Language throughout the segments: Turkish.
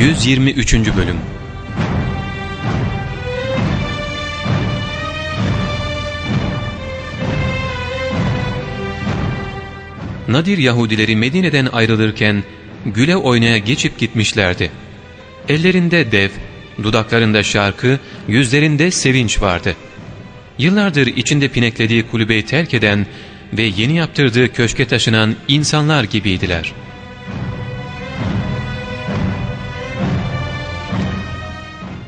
123. Bölüm Nadir Yahudileri Medine'den ayrılırken güle oynaya geçip gitmişlerdi. Ellerinde dev, dudaklarında şarkı, yüzlerinde sevinç vardı. Yıllardır içinde pineklediği kulübeyi terk eden ve yeni yaptırdığı köşke taşınan insanlar gibiydiler.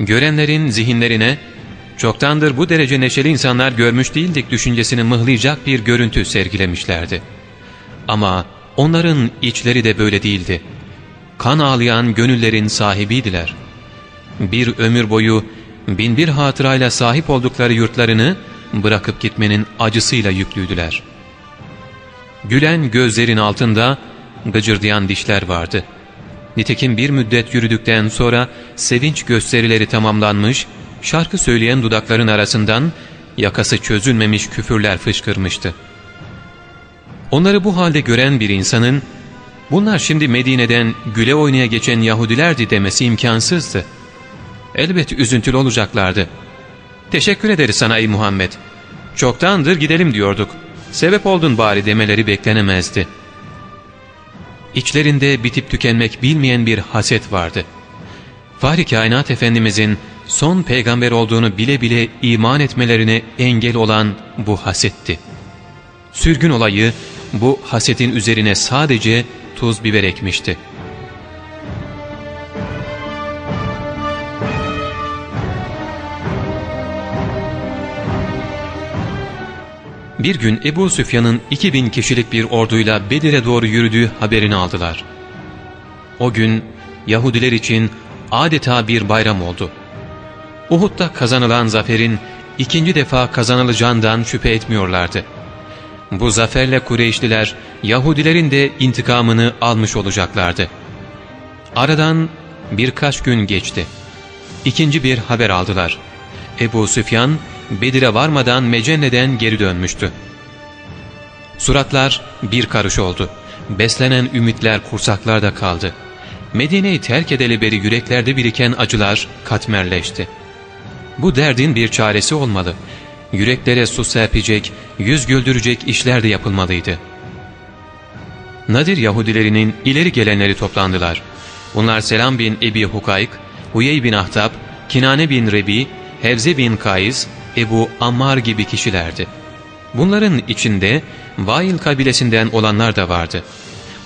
Görenlerin zihinlerine çoktandır bu derece neşeli insanlar görmüş değildik düşüncesini mıhlayacak bir görüntü sergilemişlerdi. Ama onların içleri de böyle değildi. Kan ağlayan gönüllerin sahibiydiler. Bir ömür boyu binbir hatırayla sahip oldukları yurtlarını bırakıp gitmenin acısıyla yüklüydüler. Gülen gözlerin altında gıcırdayan dişler vardı. Nitekim bir müddet yürüdükten sonra sevinç gösterileri tamamlanmış, şarkı söyleyen dudakların arasından yakası çözülmemiş küfürler fışkırmıştı. Onları bu halde gören bir insanın, bunlar şimdi Medine'den güle oynaya geçen Yahudilerdi demesi imkansızdı. Elbet üzüntülü olacaklardı. Teşekkür ederiz sana ey Muhammed. Çoktandır gidelim diyorduk. Sebep oldun bari demeleri beklenemezdi. İçlerinde bitip tükenmek bilmeyen bir haset vardı. Fahri Kainat Efendimizin son peygamber olduğunu bile bile iman etmelerine engel olan bu hasetti. Sürgün olayı bu hasetin üzerine sadece tuz biber ekmişti. Bir gün Ebu Süfyan'ın 2000 kişilik bir orduyla Bedir'e doğru yürüdüğü haberini aldılar. O gün Yahudiler için adeta bir bayram oldu. Uhud'da kazanılan zaferin ikinci defa kazanılacağından şüphe etmiyorlardı. Bu zaferle Kureyşliler Yahudilerin de intikamını almış olacaklardı. Aradan birkaç gün geçti. İkinci bir haber aldılar. Ebu Süfyan Bedir'e varmadan Mecenne'den geri dönmüştü. Suratlar bir karış oldu. Beslenen ümitler kursaklarda kaldı. Medine'yi terk edeli beri yüreklerde biriken acılar katmerleşti. Bu derdin bir çaresi olmalı. Yüreklere su serpecek, yüz güldürecek işler de yapılmalıydı. Nadir Yahudilerinin ileri gelenleri toplandılar. Bunlar Selam bin Ebi Hukayk, Huyey bin Ahtab, Kinane bin Rebi, Hevze bin Kayız, Ebu Ammar gibi kişilerdi. Bunların içinde Vail kabilesinden olanlar da vardı.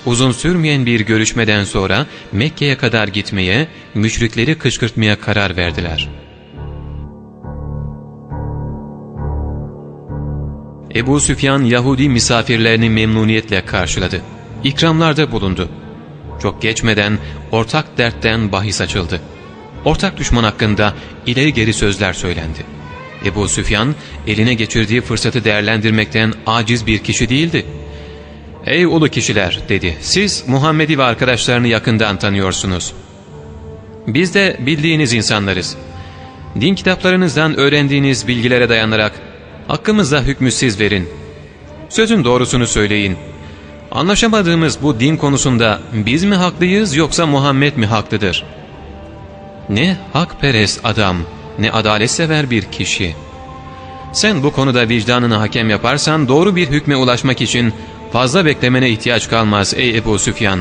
Uzun sürmeyen bir görüşmeden sonra Mekke'ye kadar gitmeye, müşrikleri kışkırtmaya karar verdiler. Ebu Süfyan Yahudi misafirlerini memnuniyetle karşıladı. İkramlarda bulundu. Çok geçmeden ortak dertten bahis açıldı. Ortak düşman hakkında ileri geri sözler söylendi. Ebu Süfyan eline geçirdiği fırsatı değerlendirmekten aciz bir kişi değildi. ''Ey ulu kişiler'' dedi. ''Siz Muhammed'i ve arkadaşlarını yakından tanıyorsunuz. Biz de bildiğiniz insanlarız. Din kitaplarınızdan öğrendiğiniz bilgilere dayanarak hakkımızda hükmü siz verin. Sözün doğrusunu söyleyin. Anlaşamadığımız bu din konusunda biz mi haklıyız yoksa Muhammed mi haklıdır? Ne hakperest adam.'' Ne adalet sever bir kişi. Sen bu konuda vicdanını hakem yaparsan doğru bir hükme ulaşmak için fazla beklemene ihtiyaç kalmaz ey Ebu Süfyan.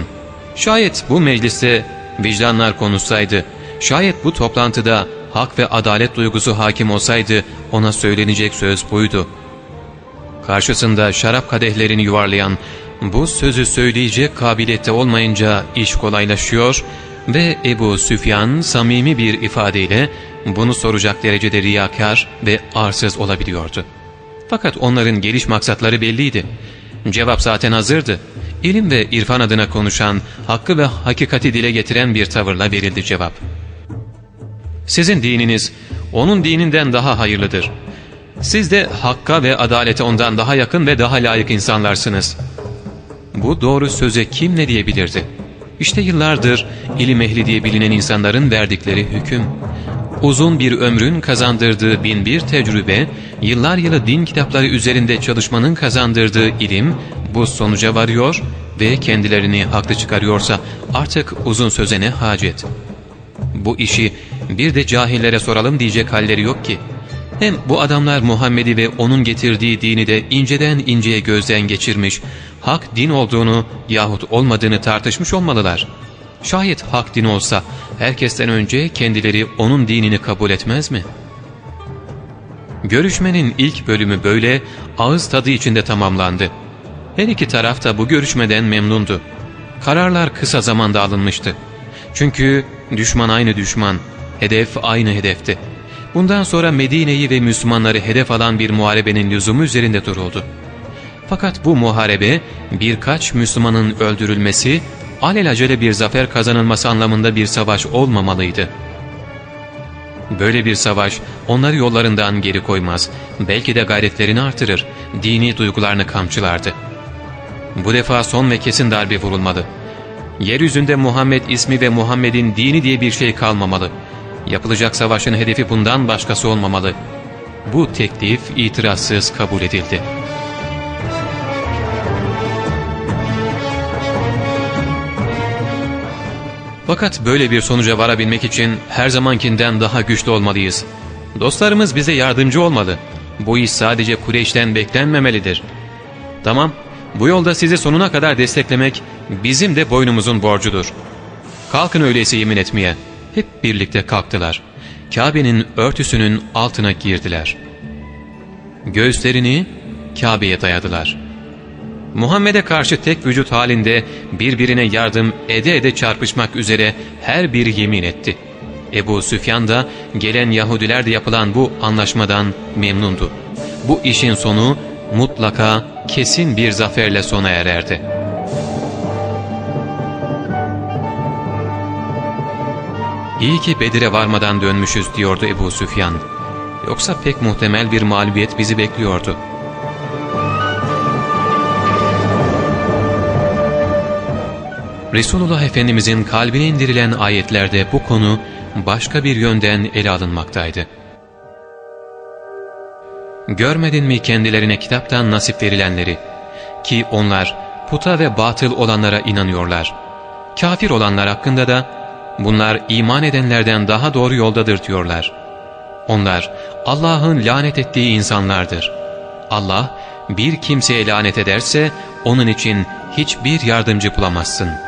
Şayet bu mecliste vicdanlar konuşsaydı, şayet bu toplantıda hak ve adalet duygusu hakim olsaydı ona söylenecek söz buydu. Karşısında şarap kadehlerini yuvarlayan bu sözü söyleyecek kabiliyette olmayınca iş kolaylaşıyor ve Ebu Süfyan samimi bir ifadeyle bunu soracak derecede riyakar ve arsız olabiliyordu. Fakat onların geliş maksatları belliydi. Cevap zaten hazırdı. İlim ve irfan adına konuşan, hakkı ve hakikati dile getiren bir tavırla verildi cevap. Sizin dininiz, onun dininden daha hayırlıdır. Siz de hakka ve adalete ondan daha yakın ve daha layık insanlarsınız. Bu doğru söze kim ne diyebilirdi? İşte yıllardır ilim ehli diye bilinen insanların verdikleri hüküm. Uzun bir ömrün kazandırdığı bin bir tecrübe, yıllar yılı din kitapları üzerinde çalışmanın kazandırdığı ilim bu sonuca varıyor ve kendilerini haklı çıkarıyorsa artık uzun söze ne hacet. Bu işi bir de cahillere soralım diyecek halleri yok ki. Hem bu adamlar Muhammed'i ve onun getirdiği dini de inceden inceye gözden geçirmiş, hak din olduğunu yahut olmadığını tartışmış olmalılar. Şayet hak din olsa herkesten önce kendileri onun dinini kabul etmez mi? Görüşmenin ilk bölümü böyle ağız tadı içinde tamamlandı. Her iki taraf da bu görüşmeden memnundu. Kararlar kısa zamanda alınmıştı. Çünkü düşman aynı düşman, hedef aynı hedefti. Bundan sonra Medine'yi ve Müslümanları hedef alan bir muharebenin lüzumu üzerinde duruldu. Fakat bu muharebe birkaç Müslümanın öldürülmesi, alelacele bir zafer kazanılması anlamında bir savaş olmamalıydı. Böyle bir savaş onları yollarından geri koymaz, belki de gayretlerini artırır, dini duygularını kamçılardı. Bu defa son ve kesin darbe vurulmalı. Yeryüzünde Muhammed ismi ve Muhammed'in dini diye bir şey kalmamalı. Yapılacak savaşın hedefi bundan başkası olmamalı. Bu teklif itirazsız kabul edildi. Fakat böyle bir sonuca varabilmek için her zamankinden daha güçlü olmalıyız. Dostlarımız bize yardımcı olmalı. Bu iş sadece Kureyş'ten beklenmemelidir. Tamam, bu yolda sizi sonuna kadar desteklemek bizim de boynumuzun borcudur. Kalkın öyleyse yemin etmeye. Hep birlikte kalktılar. Kabe'nin örtüsünün altına girdiler. Göğüslerini Kabe'ye dayadılar. Muhammed'e karşı tek vücut halinde birbirine yardım ede ede çarpışmak üzere her bir yemin etti. Ebu Süfyan da gelen Yahudilerle yapılan bu anlaşmadan memnundu. Bu işin sonu mutlaka kesin bir zaferle sona ererdi. İyi ki Bedir'e varmadan dönmüşüz diyordu Ebu Süfyan. Yoksa pek muhtemel bir mağlubiyet bizi bekliyordu. Resulullah Efendimizin kalbine indirilen ayetlerde bu konu başka bir yönden ele alınmaktaydı. Görmedin mi kendilerine kitaptan nasip verilenleri? Ki onlar puta ve batıl olanlara inanıyorlar. Kafir olanlar hakkında da bunlar iman edenlerden daha doğru yoldadır diyorlar. Onlar Allah'ın lanet ettiği insanlardır. Allah bir kimseye lanet ederse onun için hiçbir yardımcı bulamazsın.''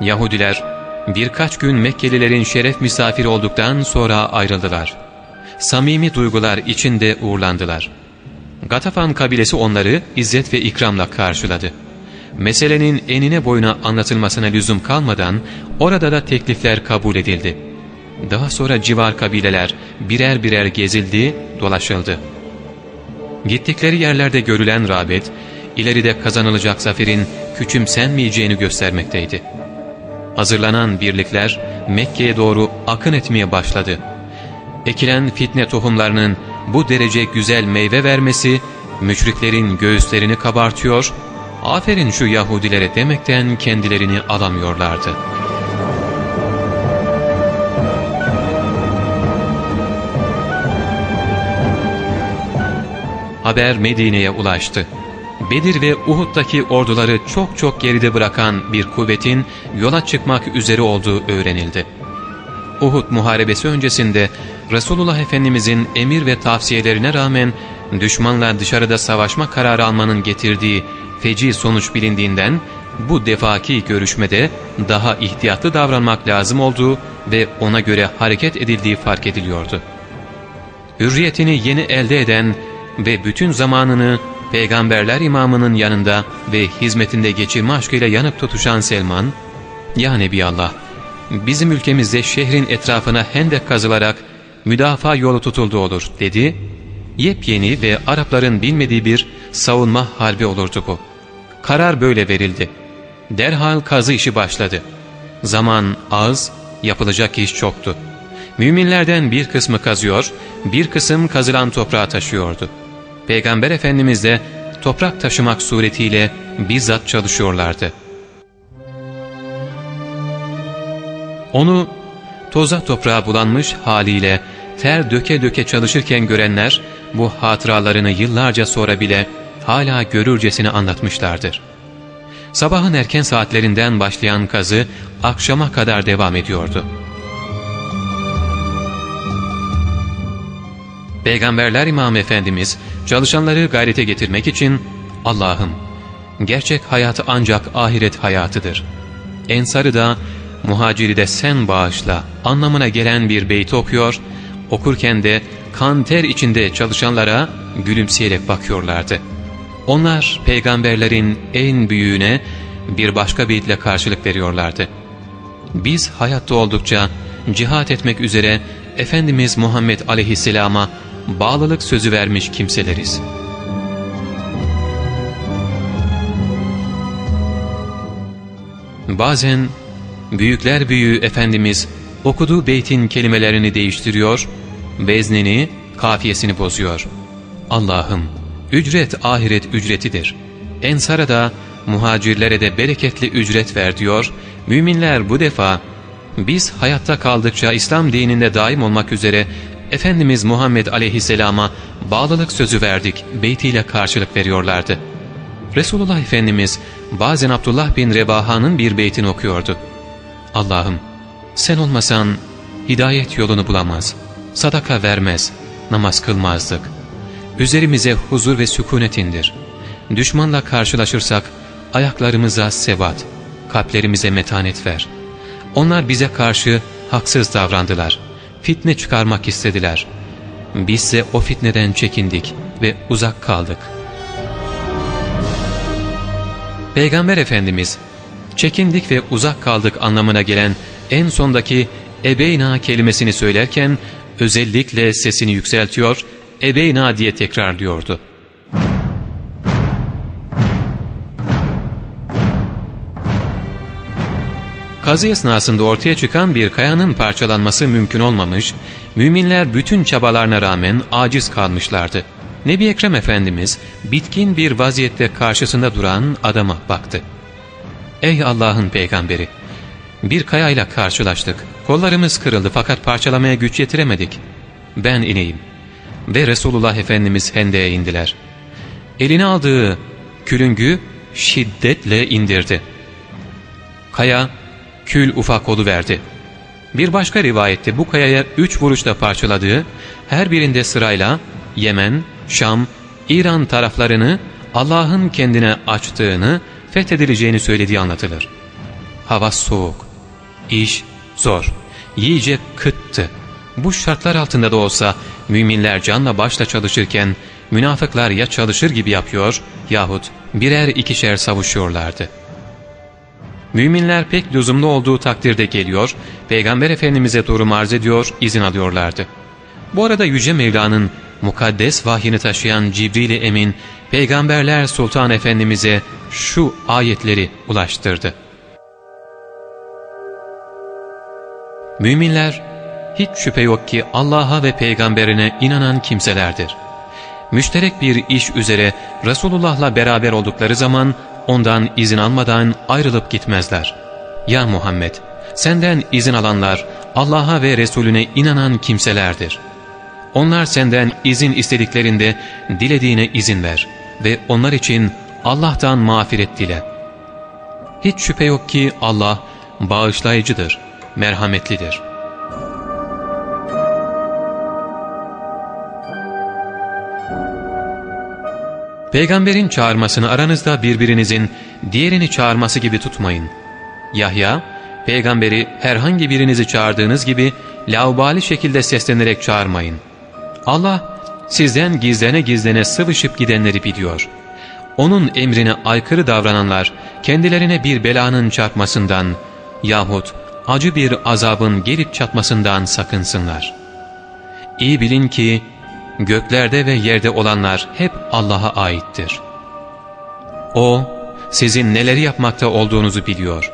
Yahudiler birkaç gün Mekkelilerin şeref misafiri olduktan sonra ayrıldılar. Samimi duygular içinde uğurlandılar. Gatafan kabilesi onları izzet ve ikramla karşıladı. Meselenin enine boyuna anlatılmasına lüzum kalmadan orada da teklifler kabul edildi. Daha sonra civar kabileler birer birer gezildi, dolaşıldı. Gittikleri yerlerde görülen rağbet, ileride kazanılacak zaferin küçümsenmeyeceğini göstermekteydi. Hazırlanan birlikler Mekke'ye doğru akın etmeye başladı. Ekilen fitne tohumlarının bu derece güzel meyve vermesi müşriklerin göğüslerini kabartıyor, aferin şu Yahudilere demekten kendilerini alamıyorlardı. Haber Medine'ye ulaştı. Bedir ve Uhud'daki orduları çok çok geride bırakan bir kuvvetin yola çıkmak üzere olduğu öğrenildi. Uhud muharebesi öncesinde Resulullah Efendimizin emir ve tavsiyelerine rağmen düşmanla dışarıda savaşma kararı almanın getirdiği feci sonuç bilindiğinden bu defaki görüşmede daha ihtiyatlı davranmak lazım olduğu ve ona göre hareket edildiği fark ediliyordu. Hürriyetini yeni elde eden ve bütün zamanını peygamberler imamının yanında ve hizmetinde geçirme aşkıyla yanıp tutuşan Selman, ''Ya Nebiallah, bizim ülkemizde şehrin etrafına hendek kazılarak müdafaa yolu tutuldu olur.'' dedi. Yepyeni ve Arapların bilmediği bir savunma harbi olurdu bu. Karar böyle verildi. Derhal kazı işi başladı. Zaman az, yapılacak iş çoktu. Müminlerden bir kısmı kazıyor, bir kısım kazılan toprağa taşıyordu. Peygamber Efendimiz de toprak taşımak suretiyle bizzat çalışıyorlardı. Onu toza toprağa bulanmış haliyle ter döke döke çalışırken görenler bu hatıralarını yıllarca sonra bile hala görürcesine anlatmışlardır. Sabahın erken saatlerinden başlayan kazı akşama kadar devam ediyordu. Peygamberler İmam Efendimiz çalışanları gayrete getirmek için Allah'ım gerçek hayat ancak ahiret hayatıdır. Ensarı da muhaciri de sen bağışla anlamına gelen bir beyt okuyor, okurken de kan ter içinde çalışanlara gülümseyerek bakıyorlardı. Onlar peygamberlerin en büyüğüne bir başka beytle karşılık veriyorlardı. Biz hayatta oldukça cihat etmek üzere Efendimiz Muhammed aleyhisselama bağlılık sözü vermiş kimseleriz. Bazen büyükler büyüğü Efendimiz okuduğu beytin kelimelerini değiştiriyor, veznini, kafiyesini bozuyor. Allah'ım ücret ahiret ücretidir. Ensara da muhacirlere de bereketli ücret ver diyor. Müminler bu defa biz hayatta kaldıkça İslam dininde daim olmak üzere Efendimiz Muhammed aleyhisselama bağlılık sözü verdik beytiyle karşılık veriyorlardı. Resulullah Efendimiz bazen Abdullah bin Revaha'nın bir beytini okuyordu. Allah'ım sen olmasan hidayet yolunu bulamaz, sadaka vermez, namaz kılmazdık. Üzerimize huzur ve sükunet indir. Düşmanla karşılaşırsak ayaklarımıza sebat, kalplerimize metanet ver. Onlar bize karşı haksız davrandılar. Fitne çıkarmak istediler. Bizse o fitneden çekindik ve uzak kaldık. Peygamber Efendimiz, çekindik ve uzak kaldık anlamına gelen en sondaki ebeyna kelimesini söylerken özellikle sesini yükseltiyor, ebeyna diye tekrarlıyordu. Kazı esnasında ortaya çıkan bir kayanın parçalanması mümkün olmamış, müminler bütün çabalarına rağmen aciz kalmışlardı. Nebi Ekrem Efendimiz bitkin bir vaziyette karşısında duran adama baktı. ''Ey Allah'ın peygamberi, bir kayayla karşılaştık. Kollarımız kırıldı fakat parçalamaya güç yetiremedik. Ben ineyim.'' Ve Resulullah Efendimiz hendeye indiler. Eline aldığı külüngü şiddetle indirdi. Kaya kül ufak verdi. Bir başka rivayette bu kayaya üç vuruşla parçaladığı, her birinde sırayla Yemen, Şam, İran taraflarını Allah'ın kendine açtığını, fethedileceğini söylediği anlatılır. Hava soğuk, iş zor, yiyecek kıttı. Bu şartlar altında da olsa müminler canla başla çalışırken münafıklar ya çalışır gibi yapıyor yahut birer ikişer savuşuyorlardı. Müminler pek lüzumlu olduğu takdirde geliyor, Peygamber Efendimiz'e durum arz ediyor, izin alıyorlardı. Bu arada Yüce Mevla'nın mukaddes vahyini taşıyan Cibril-i Emin, Peygamberler Sultan Efendimiz'e şu ayetleri ulaştırdı. Müminler, hiç şüphe yok ki Allah'a ve peygamberine inanan kimselerdir. Müşterek bir iş üzere Resulullah'la beraber oldukları zaman ondan izin almadan ayrılıp gitmezler. Ya Muhammed! Senden izin alanlar Allah'a ve Resulüne inanan kimselerdir. Onlar senden izin istediklerinde dilediğine izin ver ve onlar için Allah'tan mağfiret dile. Hiç şüphe yok ki Allah bağışlayıcıdır, merhametlidir. Peygamberin çağırmasını aranızda birbirinizin diğerini çağırması gibi tutmayın. Yahya, peygamberi herhangi birinizi çağırdığınız gibi laubali şekilde seslenerek çağırmayın. Allah sizden gizlene gizlene sıvışıp gidenleri biliyor. Onun emrine aykırı davrananlar kendilerine bir belanın çarpmasından yahut acı bir azabın gelip çatmasından sakınsınlar. İyi bilin ki göklerde ve yerde olanlar hep Allah'a aittir. O, sizin neleri yapmakta olduğunuzu biliyor.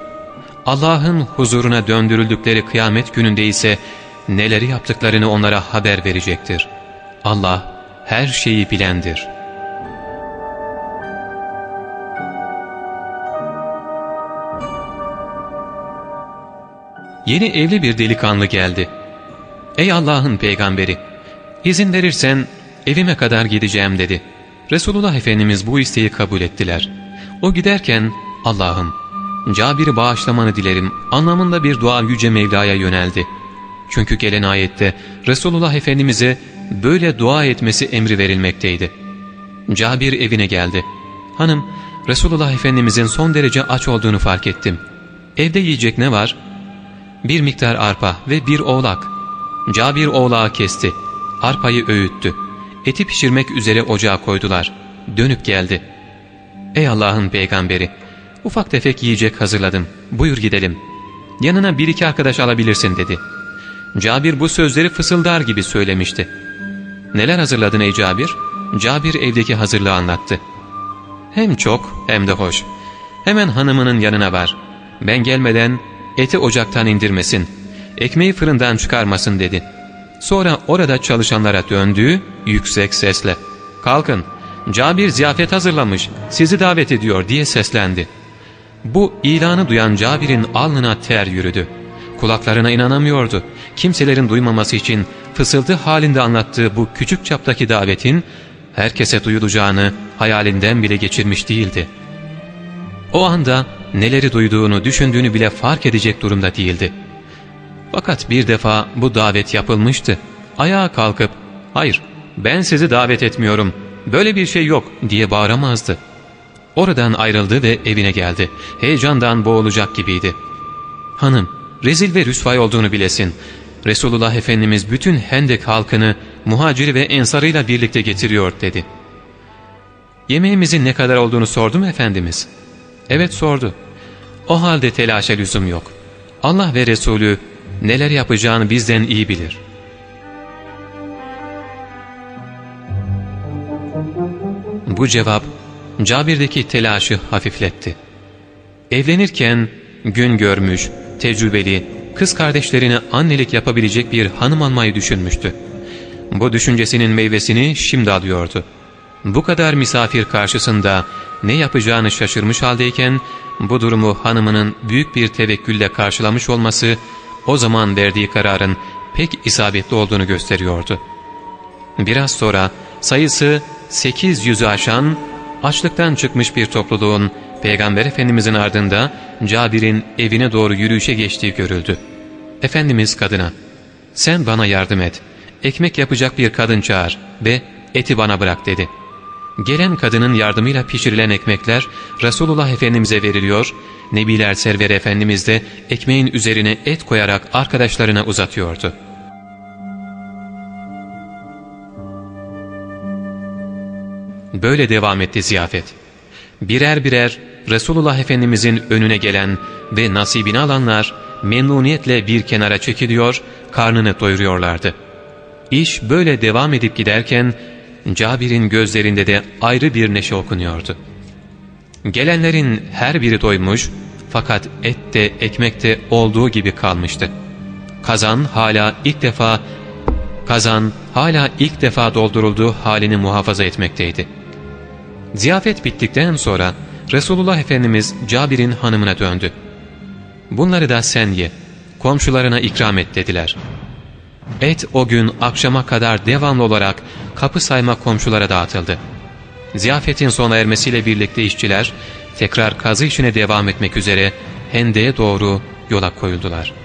Allah'ın huzuruna döndürüldükleri kıyamet gününde ise neleri yaptıklarını onlara haber verecektir. Allah her şeyi bilendir. Yeni evli bir delikanlı geldi. ''Ey Allah'ın peygamberi, izin verirsen evime kadar gideceğim.'' dedi. Resulullah Efendimiz bu isteği kabul ettiler. O giderken Allah'ım Cabir'i bağışlamanı dilerim anlamında bir dua Yüce Mevla'ya yöneldi. Çünkü gelen ayette Resulullah Efendimiz'e böyle dua etmesi emri verilmekteydi. Cabir evine geldi. Hanım, Resulullah Efendimiz'in son derece aç olduğunu fark ettim. Evde yiyecek ne var? Bir miktar arpa ve bir oğlak. Cabir oğlağı kesti. Arpayı öğüttü. Eti pişirmek üzere ocağa koydular. Dönüp geldi. Ey Allah'ın peygamberi! Ufak tefek yiyecek hazırladım. Buyur gidelim. Yanına bir iki arkadaş alabilirsin dedi. Cabir bu sözleri fısıldar gibi söylemişti. Neler hazırladın ey Cabir? Cabir evdeki hazırlığı anlattı. Hem çok hem de hoş. Hemen hanımının yanına var. Ben gelmeden eti ocaktan indirmesin. Ekmeği fırından çıkarmasın dedi. Sonra orada çalışanlara döndüğü yüksek sesle. Kalkın Cabir ziyafet hazırlamış sizi davet ediyor diye seslendi. Bu ilanı duyan Cabir'in alnına ter yürüdü. Kulaklarına inanamıyordu. Kimselerin duymaması için fısıltı halinde anlattığı bu küçük çaptaki davetin herkese duyulacağını hayalinden bile geçirmiş değildi. O anda neleri duyduğunu, düşündüğünü bile fark edecek durumda değildi. Fakat bir defa bu davet yapılmıştı. Ayağa kalkıp, ''Hayır, ben sizi davet etmiyorum, böyle bir şey yok.'' diye bağıramazdı. Oradan ayrıldı ve evine geldi. Heyecandan boğulacak gibiydi. ''Hanım, rezil ve rüsvay olduğunu bilesin. Resulullah Efendimiz bütün Hendek halkını muhaciri ve ensarıyla birlikte getiriyor dedi. Yemeğimizin ne kadar olduğunu sordu mu Efendimiz? Evet sordu. O halde telaşa lüzum yok. Allah ve Resulü neler yapacağını bizden iyi bilir. Bu cevap Cabir'deki telaşı hafifletti. Evlenirken gün görmüş, tecrübeli, kız kardeşlerine annelik yapabilecek bir hanım almayı düşünmüştü. Bu düşüncesinin meyvesini şimdi alıyordu. Bu kadar misafir karşısında ne yapacağını şaşırmış haldeyken bu durumu hanımının büyük bir tevekkülle karşılamış olması o zaman verdiği kararın pek isabetli olduğunu gösteriyordu. Biraz sonra sayısı 800'ü aşan açlıktan çıkmış bir topluluğun Peygamber Efendimizin ardında Cabir'in evine doğru yürüyüşe geçtiği görüldü. Efendimiz kadına, sen bana yardım et, ekmek yapacak bir kadın çağır ve eti bana bırak dedi. Gelen kadının yardımıyla pişirilen ekmekler Resulullah Efendimiz'e veriliyor, Nebiler Server Efendimiz de ekmeğin üzerine et koyarak arkadaşlarına uzatıyordu. Böyle devam etti ziyafet. Birer birer Resulullah Efendimizin önüne gelen ve nasibini alanlar memnuniyetle bir kenara çekiliyor, karnını doyuruyorlardı. İş böyle devam edip giderken Cabir'in gözlerinde de ayrı bir neşe okunuyordu. Gelenlerin her biri doymuş fakat et de ekmek de olduğu gibi kalmıştı. Kazan hala ilk defa kazan hala ilk defa doldurulduğu halini muhafaza etmekteydi. Ziyafet bittikten sonra Resulullah Efendimiz Cabir'in hanımına döndü. Bunları da sen ye, komşularına ikram et dediler. Et o gün akşama kadar devamlı olarak kapı sayma komşulara dağıtıldı. Ziyafetin sona ermesiyle birlikte işçiler tekrar kazı işine devam etmek üzere hendeye doğru yola koyuldular.''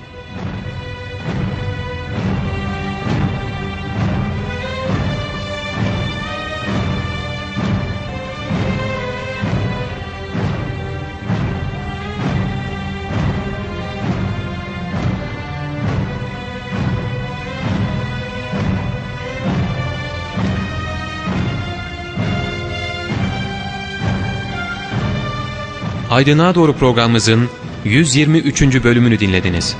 Aydınlığa Doğru programımızın 123. bölümünü dinlediniz.